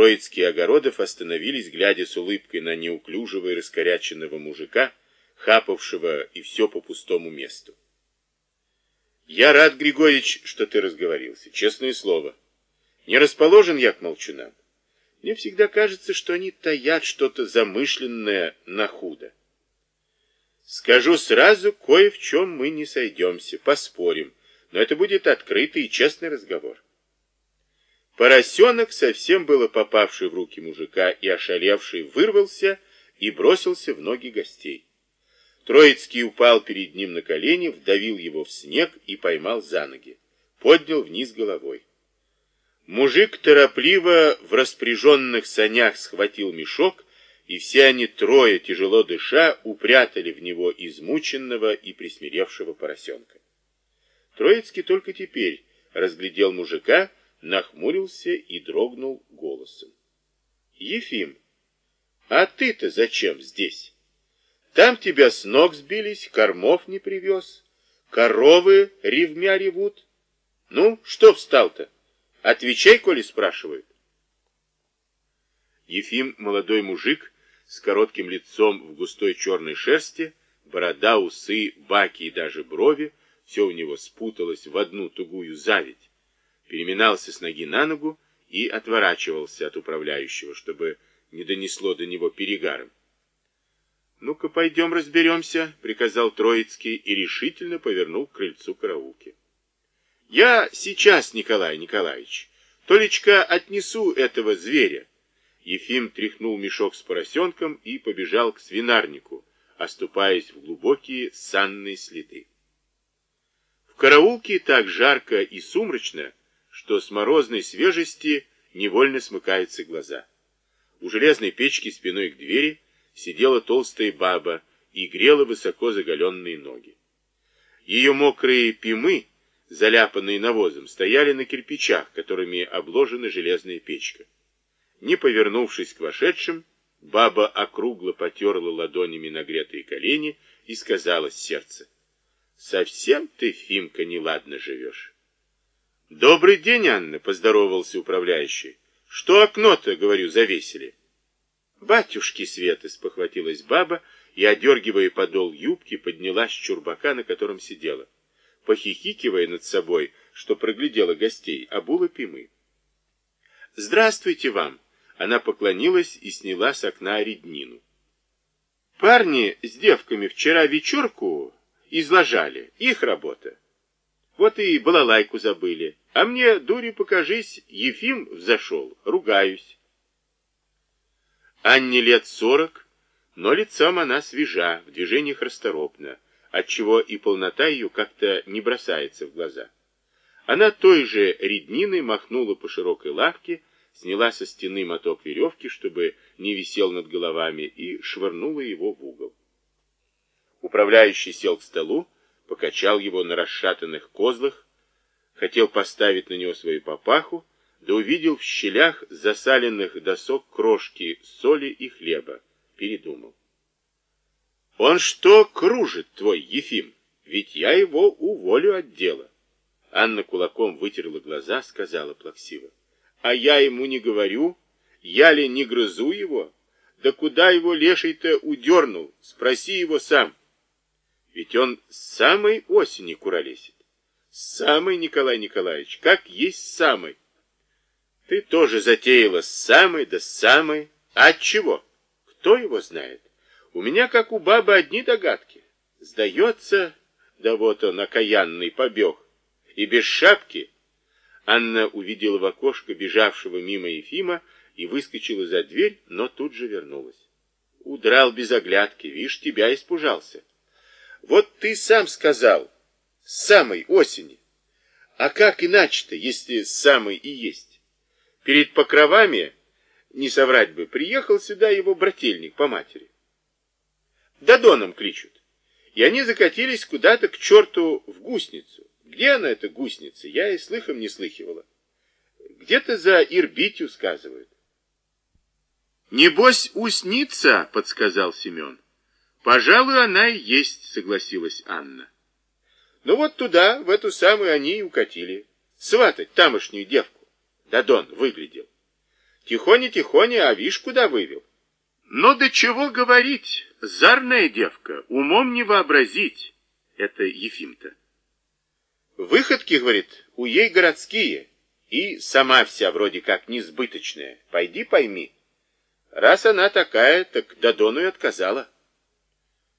Троицкий Огородов остановились, глядя с улыбкой на неуклюжего и раскоряченного мужика, хапавшего и все по пустому месту. Я рад, Григорьевич, что ты разговорился, честное слово. Не расположен я к молчунам. Мне всегда кажется, что они таят что-то замышленное на худо. Скажу сразу, кое в чем мы не сойдемся, поспорим, но это будет открытый и честный разговор. Поросенок, совсем было попавший в руки мужика и ошалевший, вырвался и бросился в ноги гостей. Троицкий упал перед ним на колени, вдавил его в снег и поймал за ноги. Поднял вниз головой. Мужик торопливо в распряженных санях схватил мешок, и все они трое, тяжело дыша, упрятали в него измученного и присмиревшего поросенка. Троицкий только теперь разглядел мужика, нахмурился и дрогнул голосом. «Ефим, а ты-то зачем здесь? Там тебя с ног сбились, кормов не привез, коровы ревмя ревут. Ну, что встал-то? Отвечай, коли спрашивают». Ефим, молодой мужик, с коротким лицом в густой черной шерсти, борода, усы, баки и даже брови, все у него спуталось в одну тугую зависть переминался с ноги на ногу и отворачивался от управляющего, чтобы не донесло до него перегаром. «Ну-ка, пойдем разберемся», — приказал Троицкий и решительно повернул к крыльцу караулки. «Я сейчас, Николай Николаевич, Толечка отнесу этого зверя». Ефим тряхнул мешок с поросенком и побежал к свинарнику, оступаясь в глубокие санные следы. В караулке так жарко и сумрачно, что с морозной свежести невольно смыкаются глаза. У железной печки спиной к двери сидела толстая баба и грела высоко заголенные ноги. Ее мокрые пимы, заляпанные навозом, стояли на кирпичах, которыми обложена железная печка. Не повернувшись к вошедшим, баба округло потерла ладонями нагретые колени и сказала с сердца, «Совсем ты, Фимка, неладно живешь». «Добрый день, Анна!» — поздоровался управляющий. «Что окно-то, говорю, завесили?» «Батюшки Светы!» — спохватилась баба и, одергивая подол юбки, поднялась с чурбака, на котором сидела. Похихикивая над собой, что проглядела гостей, обула пимы. «Здравствуйте вам!» Она поклонилась и сняла с окна реднину. «Парни с девками вчера вечерку изложали. Их работа. Вот и балалайку забыли. А мне, дури, покажись, Ефим взошел, ругаюсь. Анне лет сорок, но лицом она свежа, в движениях расторопна, отчего и полнота ее как-то не бросается в глаза. Она той же редниной махнула по широкой лавке, сняла со стены моток веревки, чтобы не висел над головами, и швырнула его в угол. Управляющий сел к столу, покачал его на расшатанных козлах, хотел поставить на него свою папаху, да увидел в щелях засаленных досок крошки соли и хлеба. Передумал. «Он что кружит, твой Ефим? Ведь я его уволю от дела». Анна кулаком вытерла глаза, сказала плаксиво. «А я ему не говорю, я ли не грызу его? Да куда его леший-то удернул? Спроси его сам. Ведь он с самой осени куролесит. Самый, Николай Николаевич, как есть самый. Ты тоже затеяла с самой да с самой. А от чего? Кто его знает? У меня, как у бабы, одни догадки. Сдается, да вот он, окаянный, побег. И без шапки. Анна увидела в окошко бежавшего мимо Ефима и выскочила за дверь, но тут же вернулась. Удрал без оглядки, видишь, тебя испужался. Вот ты сам сказал, с самой осени. А как иначе-то, если самый и есть? Перед покровами, не соврать бы, приехал сюда его брательник по матери. Додоном кличут. И они закатились куда-то к черту в гусницу. Где она, эта гусеница? Я и слыхом не слыхивала. Где-то за Ирбитью сказывают. «Небось, усница», — подсказал Семен. «Пожалуй, она и есть», — согласилась Анна. Ну вот туда, в эту самую они и укатили. Сватать тамошнюю девку. Да Дон выглядел. Тихоня-тихоня, а вишь, куда вывел. Но до чего говорить, зарная девка, умом не вообразить. Это Ефим-то. Выходки, говорит, у ей городские, и сама вся вроде как несбыточная. Пойди пойми. Раз она такая, так Додону и отказала.